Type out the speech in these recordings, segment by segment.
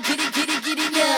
Giddy, giddy, giddy, it.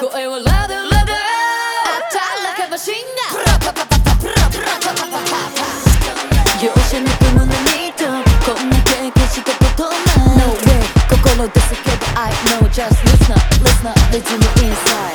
声をラドラド働けば死んだプラパパパパプラプラパパパパ容赦なくも何とこんな経験したことない No way 心ですけど I know just listen listen リズム inside